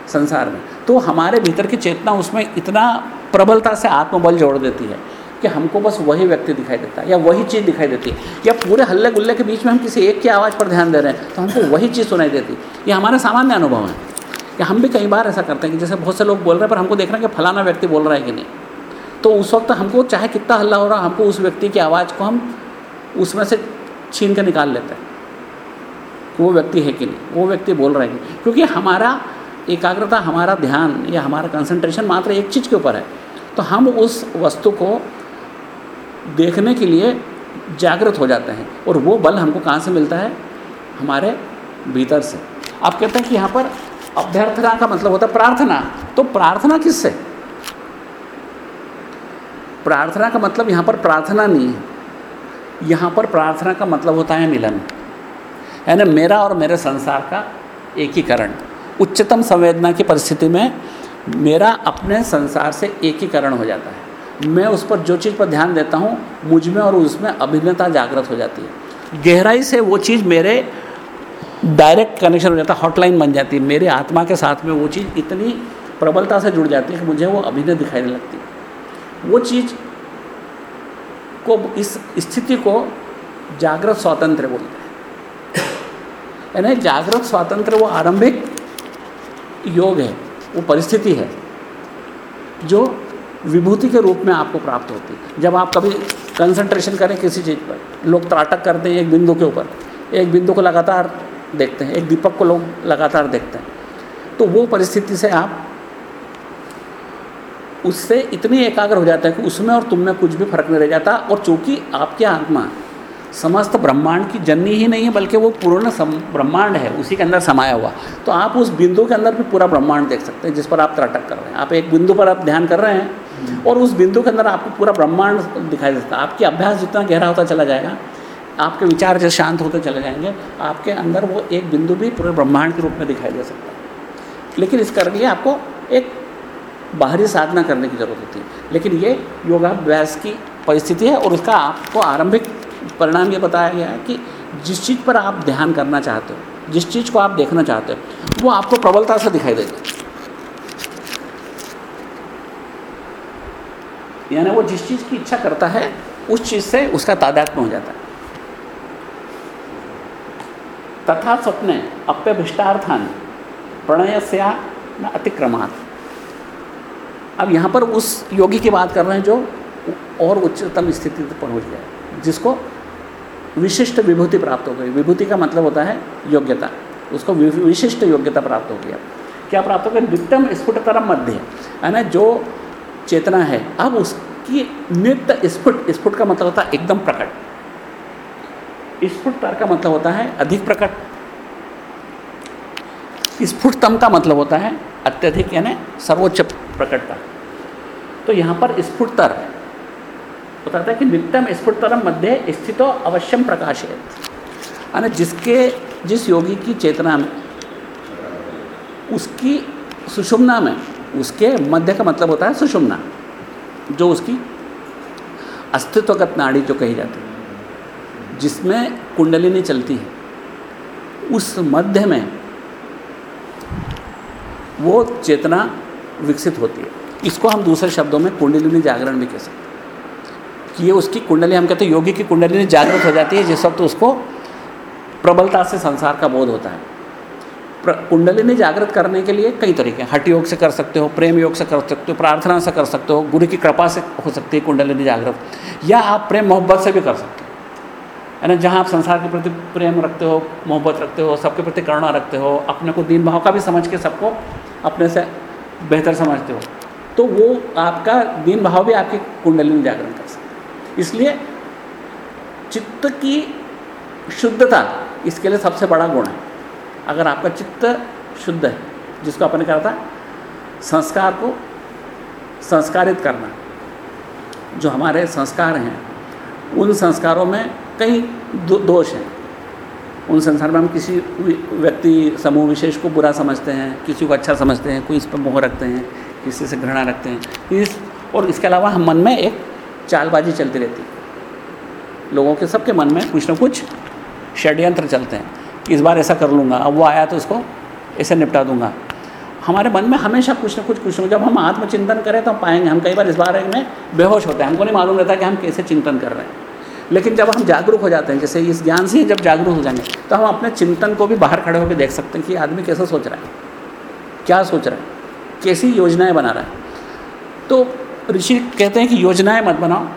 संसार में तो हमारे भीतर की चेतना उसमें इतना प्रबलता से आत्मबल जोड़ देती है कि हमको बस वही व्यक्ति दिखाई देता है, या वही चीज़ दिखाई देती है, या पूरे हल्ले गुल्ले के बीच में हम किसी एक की आवाज़ पर ध्यान दे रहे हैं तो हमको वही चीज़ सुनाई देती है। ये हमारा सामान्य अनुभव है कि हम भी कई बार ऐसा करते हैं कि जैसे बहुत से लोग बोल रहे हैं, पर हमको देखना कि फलाना व्यक्ति बोल रहा है कि नहीं। तो उस वक्त हमको चाहे कितना हल्ला हो रहा, हमको उस व्यक्ति की आवाज़ को हम उसमें से छीन कर निकाल लेते हैं कि वो व्यक्ति है कि नहीं, वो व्यक्ति बोल रहा है कि नहीं। क्योंकि हमारा एकाग्रता, हमारा ध्यान या हमारा कंसंट्रेशन मात्र एक चीज़ के ऊपर है। तो हम उस वस्तु को देखने के लिए जागृत हो जाते हैं और वो बल हमको कहाँ से मिलता है? हमारे भीतर से। आप कहते हैं कि यहाँ पर अभ्यर्थना का मतलब होता है प्रार्थना। तो प्रार्थना किससे? प्रार्थना का मतलब यहाँ पर प्रार्थना नहीं है। यहाँ पर प्रार्थना का मतलब होता है मिलन। यानी मेरा और मेरे संसार का एकीकरण। उच्चतम संवेदना की परिस्थिति में मेरा अपने संसार से एकीकरण हो जाता है। मैं उस पर जो चीज़ पर ध्यान देता हूँ, मुझमें और उसमें अभिन्नता जागृत हो जाती है। गहराई से वो चीज़ मेरे डायरेक्ट कनेक्शन हो जाता है हॉटलाइन बन जाती है। मेरे आत्मा के साथ में वो चीज़ इतनी प्रबलता से जुड़ जाती है कि मुझे वो अभिनय दिखाई लगती है। वो चीज़ को इस स्थिति को जागृत स्वातंत्र बोलते हैं। यानी जागृत स्वातंत्र वो आरंभिक योग है, वो परिस्थिति है, जो विभूति के रूप में आपको प्राप्त होती है। जब आप कभी कंसंट्रेशन करें किसी चीज़ पर, लोग त्राटक करते हैं एक बिंदु के ऊपर, एक बिंदु को लगातार देखते हैं, एक दीपक को लोग लगातार देखते हैं। तो वो परिस्थिति से आप उससे इतनी एकाग्र हो जाता है कि उसमें और तुम में कुछ भी फ़र्क नहीं रह जाता और चूँकि आपकी आत्मा समस्त ब्रह्मांड की जननी ही नहीं है, बल्कि वो पूर्ण ब्रह्मांड है, उसी के अंदर समाया हुआ। तो आप उस बिंदु के अंदर भी पूरा ब्रह्मांड देख सकते हैं, जिस पर आप त्राटक कर रहे हैं। आप एक बिंदु पर आप ध्यान कर रहे हैं और उस बिंदु के अंदर आपको पूरा ब्रह्मांड दिखाई देता है। आपके अभ्यास जितना गहरा होता चला जाएगा, आपके विचार जैसे शांत होते चले जाएँगे, आपके अंदर वो एक बिंदु भी पूरे ब्रह्मांड के रूप में दिखाई दे सकता है। लेकिन इस करके लिए आपको एक बाहरी साधना करने की ज़रूरत होती है। लेकिन ये योगाभ्यास की परिस्थिति है और उसका आपको आरंभिक परिणाम ये बताया गया है कि जिस चीज़ पर आप ध्यान करना चाहते हो, जिस चीज़ को आप देखना चाहते हो, वो आपको प्रबलता से दिखाई देगी। यानी वो जिस चीज़ की इच्छा करता है, उस चीज़ से उसका तादात्म्य हो जाता है। तथा स्वप्ने अप्यभिष्टार्थान प्रणय से न अतिक्रमात। अब यहाँ पर उस योगी की बात कर रहे हैं जो और उच्चतम स्थिति पर पहुँच गया जिसको विशिष्ट विभूति प्राप्त हो गई। विभूति का मतलब होता है योग्यता। उसको विशिष्ट योग्यता प्राप्त हो गया। क्या प्राप्त हो गया? नित्यम स्फुटतरम मध्य। है ना जो चेतना है, अब उसकी नित्य स्फुट स्फुट का मतलब होता है एकदम प्रकट। स्फुटतर का मतलब होता है अधिक प्रकट। स्फुटतम का मतलब होता है अत्यधिक, यानी सर्वोच्च प्रकटता। तो यहाँ पर स्फुटतर बताता है कि नित्यम स्फुटतरम मध्य स्थितो अवश्यम प्रकाश है यानी जिसके, जिस योगी की चेतना में, उसकी सुषुम्ना में उसके मध्य का मतलब होता है सुषुम्ना, जो उसकी अस्तित्वगत नाड़ी जो कही जाती है, जिसमें कुंडलिनी चलती है, उस मध्य में वो चेतना विकसित होती है। इसको हम दूसरे शब्दों में कुंडलिनी जागरण भी कह सकते हैं। कि ये उसकी कुंडली, हम कहते हैं योगी की कुंडली जागृत हो जाती है, जिस वक्त तो उसको प्रबलता से संसार का बोध होता है। कुंडलिनी जागृत करने के लिए कई तरीके हैं। हट योग से कर सकते हो, प्रेम योग से कर सकते हो, प्रार्थना से कर सकते हो, गुरु की कृपा से हो सकती है कुंडलिनी जागृत। या आप प्रेम, मोहब्बत से भी कर सकते हो। है ना, जहाँ आप संसार के प्रति प्रेम रखते हो, मोहब्बत रखते हो, सबके प्रति करुणा रखते हो, अपने को दीन भाव का भी समझ के सबको अपने से बेहतर समझते हो तो वो आपका दीन भाव भी आपकी कुंडलिनी जागरण कर सकते इसलिए चित्त की शुद्धता इसके लिए सबसे बड़ा गुण है। अगर आपका चित्त शुद्ध है जिसको अपने कहा था संस्कार को संस्कारित करना जो हमारे संस्कार हैं उन संस्कारों में कई दो, दोष हैं। उन संसार में हम किसी व्यक्ति समूह विशेष को बुरा समझते हैं किसी को अच्छा समझते हैं कोई इस पर मोह रखते हैं किसी से घृणा रखते हैं इस और इसके अलावा हम मन में एक चालबाजी चलती रहती है। लोगों के सबके मन में कुछ ना कुछ षड्यंत्र चलते हैं। इस बार ऐसा कर लूँगा, अब वो आया तो उसको ऐसे निपटा दूँगा। हमारे मन में हमेशा कुछ ना कुछ कुछ जब हम आत्मचिंतन करें तो हम पाएँगे, हम कई बार इस बारे में बेहोश होते हैं, हमको नहीं मालूम रहता कि हम कैसे चिंतन कर रहे हैं। लेकिन जब हम जागरूक हो जाते हैं, जैसे इस ज्ञान से जब जागरूक हो जाएँगे तो हम अपने चिंतन को भी बाहर खड़े होकर देख सकते हैं कि आदमी कैसा सोच रहा है, क्या सोच रहा है, कैसी योजनाएँ बना रहा है। तो ऋषि कहते हैं कि योजनाएँ मत बनाओ,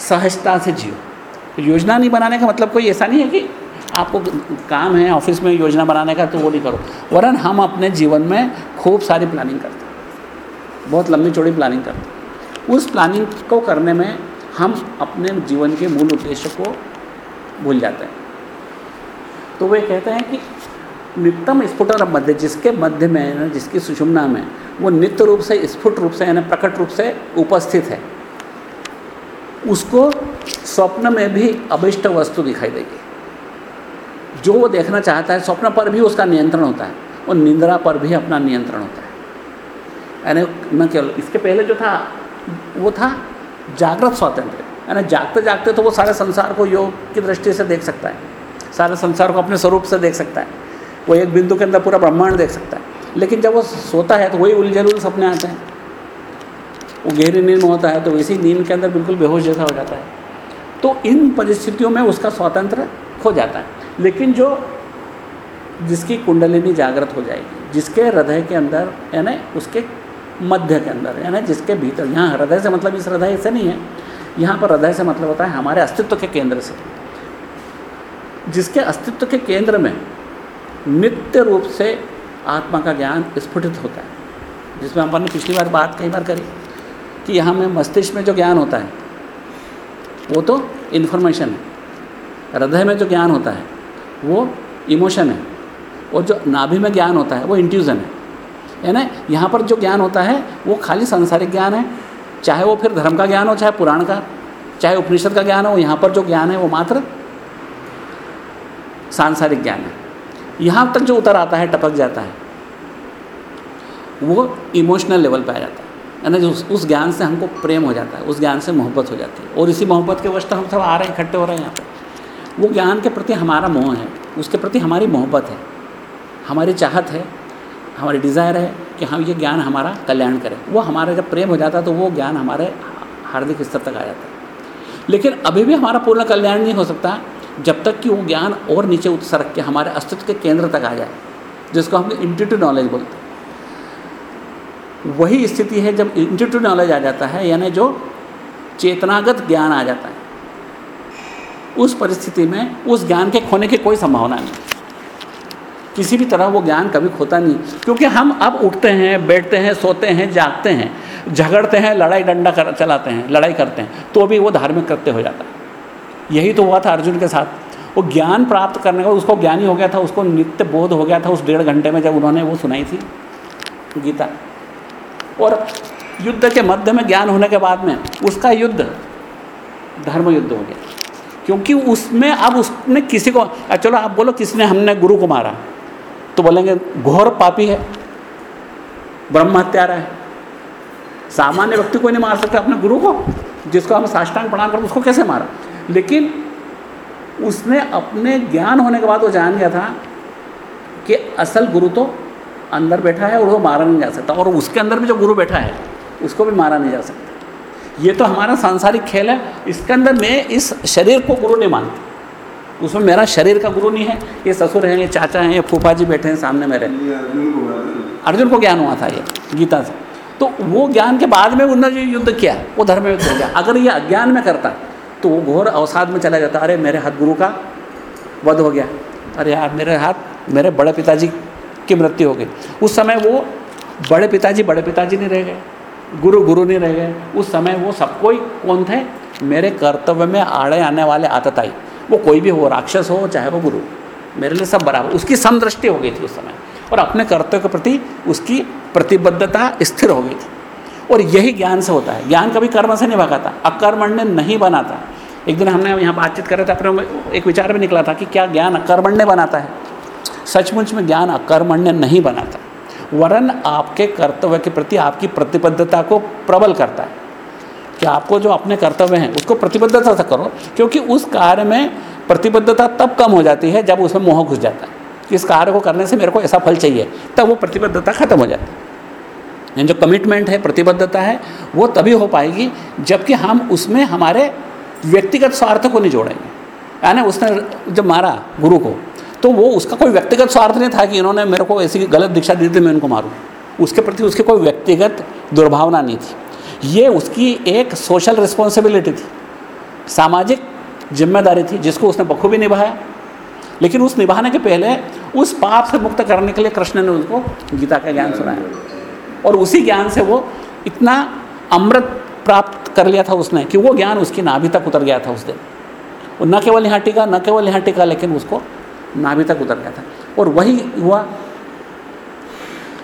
सहजता से जियो। योजना नहीं बनाने का मतलब कोई ऐसा नहीं है कि आपको काम है ऑफ़िस में योजना बनाने का तो वो नहीं करो। वरन हम अपने जीवन में खूब सारी प्लानिंग करते हैं। बहुत लंबी चौड़ी प्लानिंग करते हैं। उस प्लानिंग को करने में हम अपने जीवन के मूल उद्देश्य को भूल जाते हैं। तो वे कहते हैं कि नित्यम स्फुटर मध्य, जिसके मध्य में, जिसकी सुषुम्ना में, वो नित्य रूप से, स्फुट रूप से, यानी प्रकट रूप से उपस्थित है। उसको स्वप्न में भी अभिष्ट वस्तु दिखाई देगी। जो वो देखना चाहता है, स्वप्न पर भी उसका नियंत्रण होता है और निंद्रा पर भी अपना नियंत्रण होता है। यानी न केवल इसके पहले जो था, वो था जागृत स्वातंत्र यानी जागते जागते तो वो सारे संसार को योग की दृष्टि से देख सकता है, सारे संसार को अपने स्वरूप से देख सकता है। वो एक बिंदु के अंदर पूरा ब्रह्मांड देख सकता है। लेकिन जब वो सोता है तो वही उलझे उल सपने आते हैं। वो गहरी नींद में होता है तो इसी नींद के अंदर बिल्कुल बेहोश जैसा हो जाता है। तो इन परिस्थितियों में उसका स्वातंत्र खो जाता है। लेकिन जो जिसकी कुंडलिनी जागृत हो जाएगी, जिसके हृदय के अंदर, यानी उसके मध्य के अंदर, यानी जिसके भीतर, यहाँ हृदय से मतलब इस हृदय से नहीं है, यहाँ पर हृदय से मतलब होता है हमारे अस्तित्व के केंद्र से। जिसके अस्तित्व के केंद्र में नित्य रूप से आत्मा का ज्ञान स्फुटित होता है। जिसमें अपन ने पिछली बार बात कई बार करी कि यहाँ में मस्तिष्क में जो ज्ञान होता है, वो तो इन्फॉर्मेशन है। हृदय में जो ज्ञान होता है, वो इमोशन है। और जो नाभि में ज्ञान होता है, वो इंट्यूज़न है। यानी यहाँ पर जो ज्ञान होता है, वो खाली सांसारिक ज्ञान है। चाहे वो फिर धर्म का ज्ञान हो, चाहे पुराण का, चाहे उपनिषद का ज्ञान हो, यहाँ पर जो ज्ञान है, वो मात्र सांसारिक ज्ञान है। यहाँ तक जो उतर आता है, टपक जाता है, वो इमोशनल लेवल पर आ जाता है। यानी जो उस ज्ञान से हमको प्रेम हो जाता है, उस ज्ञान से मोहब्बत हो जाती है। और इसी मोहब्बत के वश हम सब आ रहे हैं, इकट्ठे हो रहे हैं यहाँ पर वो ज्ञान के प्रति हमारा मोह है, उसके प्रति हमारी मोहब्बत है, हमारी चाहत है, हमारी डिज़ायर है कि हम ये ज्ञान हमारा कल्याण करें। वो हमारा जब प्रेम हो जाता है तो वो ज्ञान हमारे हार्दिक स्तर तक आ जाता है। लेकिन अभी भी हमारा पूर्ण कल्याण नहीं हो सकता जब तक कि वो ज्ञान और नीचे उत्सर्ग के हमारे अस्तित्व के केंद्र तक आ जाए, जिसको हम इंटीट्यू नॉलेज बोलते हैं। वही स्थिति है जब इंटीट्यू नॉलेज आ जाता है, यानी जो चेतनागत ज्ञान आ जाता है। उस परिस्थिति में उस ज्ञान के खोने की कोई संभावना नहीं। किसी भी तरह वो ज्ञान कभी खोता नहीं। क्योंकि हम अब उठते हैं, बैठते हैं, सोते हैं, जागते हैं, झगड़ते हैं, लड़ाई डंडा कर, चलाते हैं, लड़ाई करते हैं तो भी वो धार्मिक कृत्य हो जाता यही तो हुआ था अर्जुन के साथ। वो ज्ञान प्राप्त करने का, उसको ज्ञानी हो गया था, उसको नित्य बोध हो गया था उस डेढ़ घंटे में जब उन्होंने वो सुनाई थी, गीता। और युद्ध के मध्य में ज्ञान होने के बाद में उसका युद्ध धर्म युद्ध हो गया। क्योंकि उसमें अब उसने किसी को चलो आप बोलो किसने हमने गुरु को मारा? तो बोलेंगे, घोर पापी है, ब्रह्म हत्यारा है। सामान्य व्यक्ति को नहीं मार सकता अपने गुरु को, जिसको हम साष्टांग प्रणाम कर, उसको कैसे मारा? लेकिन उसने अपने ज्ञान होने के बाद वो जान गया था कि असल गुरु तो अंदर बैठा है और वो मारा नहीं जा सकता, और उसके अंदर भी जो गुरु बैठा है, उसको भी मारा नहीं जा सकता। ये तो हमारा सांसारिक खेल है। इसके अंदर मैं इस शरीर को गुरु नहीं मानता। उसमें मेरा शरीर का गुरु नहीं है। ये ससुर हैं ये चाचा हैं ये फूफा जी बैठे हैं सामने मेरे। अर्जुन को ज्ञान हुआ था ये गीता से। तो वो ज्ञान के बाद में उन्होंने जो युद्ध किया वो धर्म युद्ध हो गया अगर ये अज्ञान में करता तो वो घोर अवसाद में चला जाता। अरे मेरे हाथ गुरु का वध हो गया। अरे यार मेरे हाथ मेरे बड़े पिताजी की मृत्यु हो गई। उस समय वो बड़े पिताजी बड़े पिताजी नहीं रह गए। गुरु गुरु नहीं रह गए। उस समय वो सब कोई कौन थे? मेरे कर्तव्य में आड़े आने वाले आतताई। वो कोई भी हो, राक्षस हो, चाहे वो गुरु। मेरे लिए सब बराबर। उसकी समदृष्टि हो गई थी उस समय। और अपने कर्तव्य के प्रति उसकी प्रतिबद्धता स्थिर हो गई थी। और यही ज्ञान से होता है। ज्ञान कभी कर्म से नहीं भगाता। अकर्मण्य नहीं बनाता। एक दिन हमने यहाँ बातचीत कर रहे थे, अपने एक विचार में निकला था कि क्या ज्ञान अकर्मण्य बनाता है? सचमुच में ज्ञान अकर्मण्य नहीं बनाता। वरन आपके कर्तव्य के प्रति आपकी प्रतिबद्धता को प्रबल करता है। कि आपको जो अपने कर्तव्य हैं, उसको प्रतिबद्धता से करो, क्योंकि उस कार्य में प्रतिबद्धता तब कम हो जाती है जब उसमें मोह घुस जाता है। कि इस कार्य को करने से मेरे को ऐसा फल चाहिए, तब वो प्रतिबद्धता खत्म हो जाती है। जो कमिटमेंट है, प्रतिबद्धता है, वो तभी हो पाएगी जबकि हम उसमें हमारे व्यक्तिगत स्वार्थ को नहीं जोड़ेंगे। यानी उसने जब मारा गुरु को तो वो उसका कोई व्यक्तिगत स्वार्थ नहीं था कि इन्होंने मेरे को ऐसी गलत दीक्षा दी थी, मैं इनको मारूँ। उसके प्रति उसकी कोई व्यक्तिगत दुर्भावना नहीं थी। ये उसकी एक सोशल रिस्पॉन्सिबिलिटी थी। सामाजिक ज़िम्मेदारी थी, जिसको उसने बखूबी निभाया। लेकिन उस निभाने के पहले उस पाप से मुक्त करने के लिए कृष्ण ने उसको गीता का ज्ञान सुनाया। और उसी ज्ञान से वो इतना अमृत प्राप्त कर लिया था उसने कि वो ज्ञान उसकी नाभि तक उतर गया था उस दिन। और न केवल यहाँ टिका, न केवल यहाँ टिका, लेकिन उसको नाभि तक उतर गया था। और वही हुआ,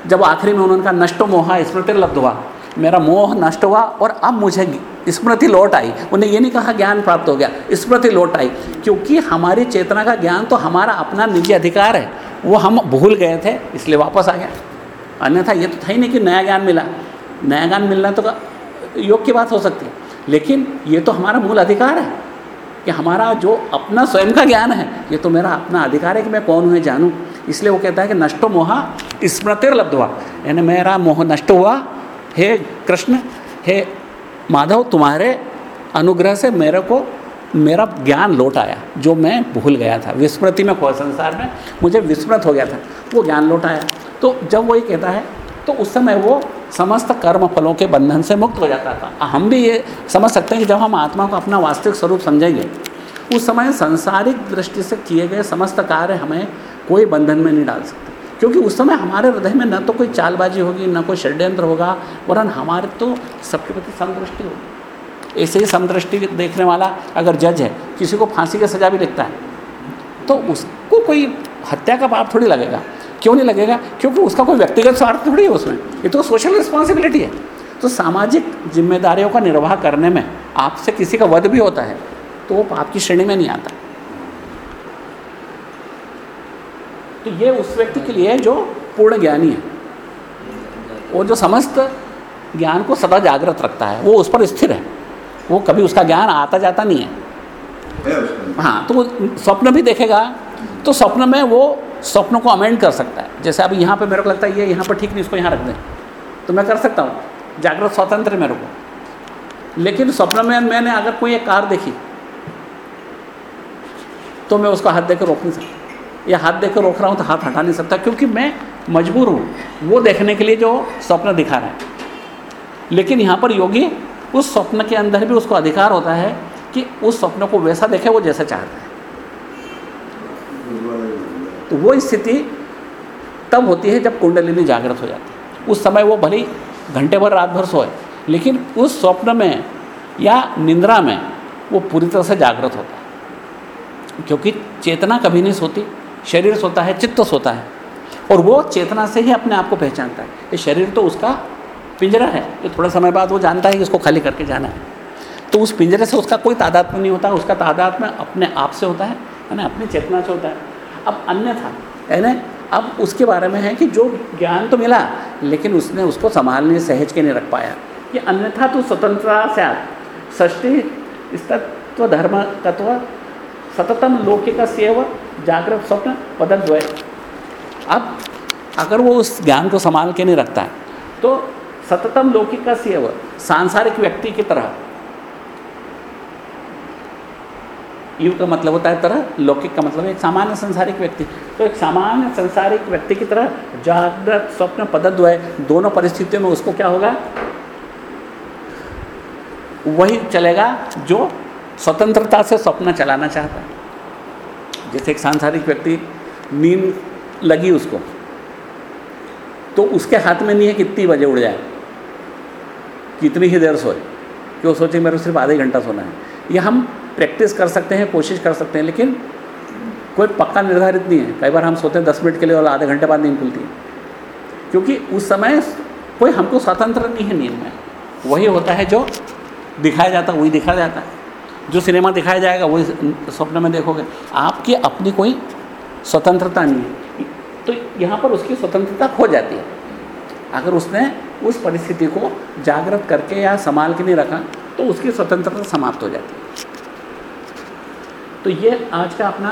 जब आखिरी में उन्होंने कहा, नष्टो मोहा, स्मृति लब्ध हुआ। मेरा मोह नष्ट हुआ और अब मुझे स्मृति लौट आई। उन्हें ये नहीं कहा ज्ञान प्राप्त हो गया, स्मृति लौट आई। क्योंकि हमारी चेतना का ज्ञान तो हमारा अपना निजी अधिकार है, वो हम भूल गए थे, इसलिए वापस आ गया। अन्यथा ये तो था ही नहीं कि नया ज्ञान मिला। नया ज्ञान मिलना तो योग की बात हो सकती है, लेकिन ये तो हमारा मूल अधिकार है। कि हमारा जो अपना स्वयं का ज्ञान है, ये तो मेरा अपना अधिकार है कि मैं कौन हूँ जानूँ। इसलिए वो कहता है कि नष्टो मोहा स्मृतिर लब्ध हुआ यानी मेरा मोह नष्ट हुआ। हे कृष्ण, हे माधव, तुम्हारे अनुग्रह से मेरे को मेरा ज्ञान लौट आया, जो मैं भूल गया था। विस्मृति में खोया संसार में, मुझे विस्मृत हो गया था, वो ज्ञान लौट आया। तो जब वही कहता है तो उस समय वो समस्त कर्म फलों के बंधन से मुक्त हो जाता था। हम भी ये समझ सकते हैं कि जब हम आत्मा को अपना वास्तविक स्वरूप समझेंगे, उस समय संसारिक दृष्टि से किए गए समस्त कार्य हमें कोई बंधन में नहीं डाल सकते। क्योंकि उस समय हमारे हृदय में न तो कोई चालबाजी होगी, न कोई षड्यंत्र होगा, वरन हमारे तो सबके प्रति समदृष्टि होगी। ऐसे ही समदृष्टि देखने वाला अगर जज है, किसी को फांसी की सजा भी लिखता है तो उसको कोई हत्या का पाप थोड़ी लगेगा। क्यों नहीं लगेगा? क्योंकि उसका कोई व्यक्तिगत स्वार्थ थोड़ी है उसमें। ये तो सोशल रिस्पॉन्सिबिलिटी है। तो सामाजिक जिम्मेदारियों का निर्वाह करने में आपसे किसी का वध भी होता है तो वो पाप की श्रेणी में नहीं आता। तो ये उस व्यक्ति के लिए जो पूर्ण ज्ञानी है वो जो समस्त ज्ञान को सदा जागृत रखता है वो उस पर स्थिर है। वो कभी उसका ज्ञान आता जाता नहीं है। हाँ तो स्वप्न भी देखेगा तो स्वप्न में वो स्वप्नों को अमेंड कर सकता है। जैसे अभी यहाँ पे मेरे को लगता है ये यहाँ पर ठीक नहीं, इसको यहाँ रख दें। तो मैं कर सकता हूँ। जागृत स्वतंत्र मेरे को। लेकिन स्वप्न में मैंने अगर कोई एक कार देखी तो मैं उसको हाथ देकर रोक नहीं सकता। या हाथ देकर रोक रहा हूँ तो हाथ हटा नहीं सकता, क्योंकि मैं मजबूर हूँ। वो देखने के लिए जो स्वप्न दिखा रहा है। लेकिन यहाँ पर योगी उस स्वप्न के अंदर भी उसको अधिकार होता है कि उस स्वप्न को वैसा देखे, वो जैसा चाहता है। तो वो स्थिति तब होती है जब कुंडलिनी जागृत हो जाती है। उस समय वो भले घंटे भर रात भर सोए, लेकिन उस स्वप्न में या निंद्रा में वो पूरी तरह से जागृत होता है। क्योंकि चेतना कभी नहीं सोती, शरीर सोता है, चित्त सोता है, और वो चेतना से ही अपने आप को पहचानता है। ये शरीर तो उसका पिंजरा है, ये थोड़ा समय बाद वो जानता है कि इसको खाली करके जाना है। तो उस पिंजरे से उसका कोई तादात्म नहीं होता, उसका तादात्म अपने आप से होता है ना अपनी चेतना से होता है। अब अन्य था। है ना? अब उसके बारे में है कि जो ज्ञान तो मिला लेकिन उसने उसको संभालने सहज के नहीं रख पाया। कि अन्यथा तो स्वतंत्रता से षष्टि तत्व धर्म तत्व सततम लौकिक सेव जागृत स्वप्न पदद्वय। अब अगर वो उस ज्ञान को संभाल के नहीं रखता है तो सततम लौकिक का सेव सांसारिक व्यक्ति की तरह। युग का मतलब होता है तरह, लौकिक का मतलब एक सामान्य संसारिक व्यक्ति। तो एक सामान्य संसारिक व्यक्ति की तरह जागृत, स्वप्न, पदद्वय दोनों परिस्थितियों में उसको क्या होगा? वही चलेगा जो स्वतंत्रता से स्वप्न चलाना चाहता है। जैसे एक सांसारिक व्यक्ति, नींद लगी उसको तो उसके हाथ में नहीं है कितनी बजे उड़ जाए कितनी ही देर सोए क्यों सोचे मेरे सिर्फ़ आधे घंटा सोना है। ये हम प्रैक्टिस कर सकते हैं, कोशिश कर सकते हैं, लेकिन कोई पक्का निर्धारित नहीं है। कई बार हम सोते हैं दस मिनट के लिए और आधे घंटे बाद नींद खुलती है। क्योंकि उस समय कोई हमको स्वतंत्र नहीं है नींद में। वही होता है जो दिखाया जाता है, वही दिखाया जाता है। जो सिनेमा दिखाया जाएगा, वही स्वप्न में देखोगे। आपकी अपनी कोई स्वतंत्रता नहीं है। तो यहाँ पर उसकी स्वतंत्रता खो जाती है। अगर उसने उस परिस्थिति को जागृत करके या संभाल के नहीं रखा तो उसकी स्वतंत्रता समाप्त हो जाती है। तो ये आज का अपना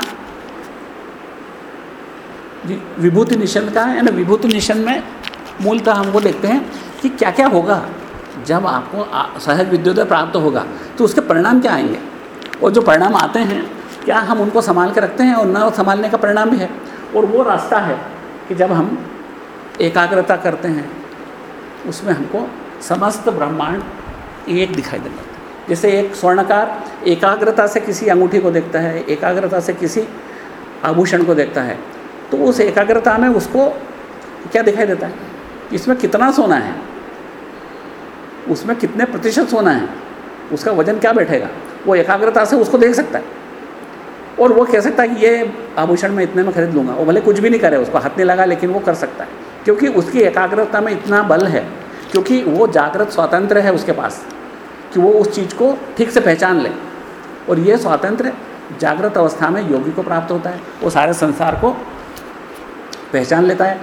विभूति निशन का है ना विभूति निशन में मूलतः हमको देखते हैं कि क्या क्या होगा जब आपको सहज विद्योदय प्राप्त होगा। तो उसके परिणाम क्या आएँगे? और जो परिणाम आते हैं, क्या हम उनको संभाल के रखते हैं और न संभालने का परिणाम भी है? और वो रास्ता है कि जब हम एकाग्रता करते हैं, उसमें हमको समस्त ब्रह्मांड एक दिखाई है जैसे एक स्वर्णकार एकाग्रता से किसी अंगूठी को देखता है, एकाग्रता से किसी आभूषण को देखता है तो उस एकाग्रता में उसको क्या दिखाई देता है? इसमें कितना सोना है? उसमें कितने प्रतिशत सोना है? उसका वज़न क्या बैठेगा? वो एकाग्रता से उसको देख सकता है। और वो कह सकता है कि ये आभूषण मैं इतने में खरीद लूँगा। वो भले कुछ भी नहीं करे, उसको हाथ नहीं लगा, लेकिन वो कर सकता है। क्योंकि उसकी एकाग्रता में इतना बल है, क्योंकि वो जागृत, स्वतंत्र है उसके पास। कि वो उस चीज़ को ठीक से पहचान लें। और ये स्वातंत्र जागृत अवस्था में योगी को प्राप्त होता है। वो सारे संसार को पहचान लेता है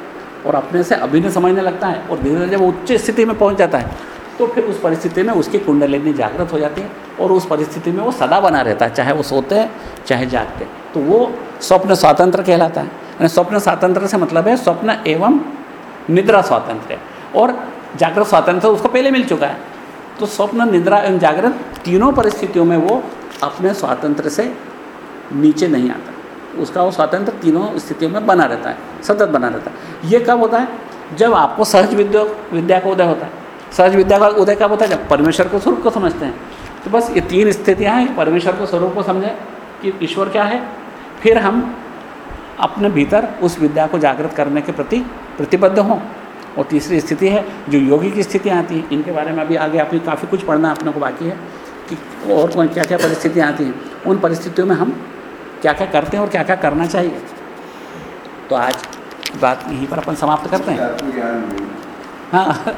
और अपने से अभिनय समझने लगता है और धीरे धीरे वो उच्च स्थिति में पहुँच जाता है तो फिर उस परिस्थिति में उसकी कुंडलिनी जागृत हो जाती है और उस परिस्थिति में वो सदा बना रहता है, चाहे वो सोते हैं, चाहे जागते हैं। तो वो स्वप्न स्वातंत्र कहलाता है। यानी स्वप्न स्वातंत्र से मतलब है स्वप्न एवं निद्रा स्वातंत्र और जागृत स्वातंत्र उसको पहले मिल चुका है। तो स्वप्न, निद्रा एवं जागृत तीनों परिस्थितियों में वो अपने स्वातंत्र से नीचे नहीं आता। उसका वो स्वातंत्र तीनों स्थितियों में बना रहता है, सतत बना रहता है। ये कब होता है? जब आपको सहज विद्या विद्या का उदय होता है। सहज विद्या का उदय कब होता है? जब परमेश्वर को स्वरूप को समझते हैं। तो बस ये तीन स्थितियाँ हैं परमेश्वर को स्वरूप को समझें कि ईश्वर क्या है। फिर हम अपने भीतर उस विद्या को जागृत करने के प्रति प्रतिबद्ध हों। और तीसरी स्थिति है जो योगी की स्थितियाँ आती हैं इनके बारे में अभी आगे आपने काफ़ी कुछ पढ़ना अपने को बाकी है कि और कौन क्या क्या परिस्थितियाँ आती हैं उन परिस्थितियों में हम क्या क्या करते हैं और क्या क्या करना चाहिए। तो आज बात यहीं पर अपन समाप्त करते हैं। हाँ।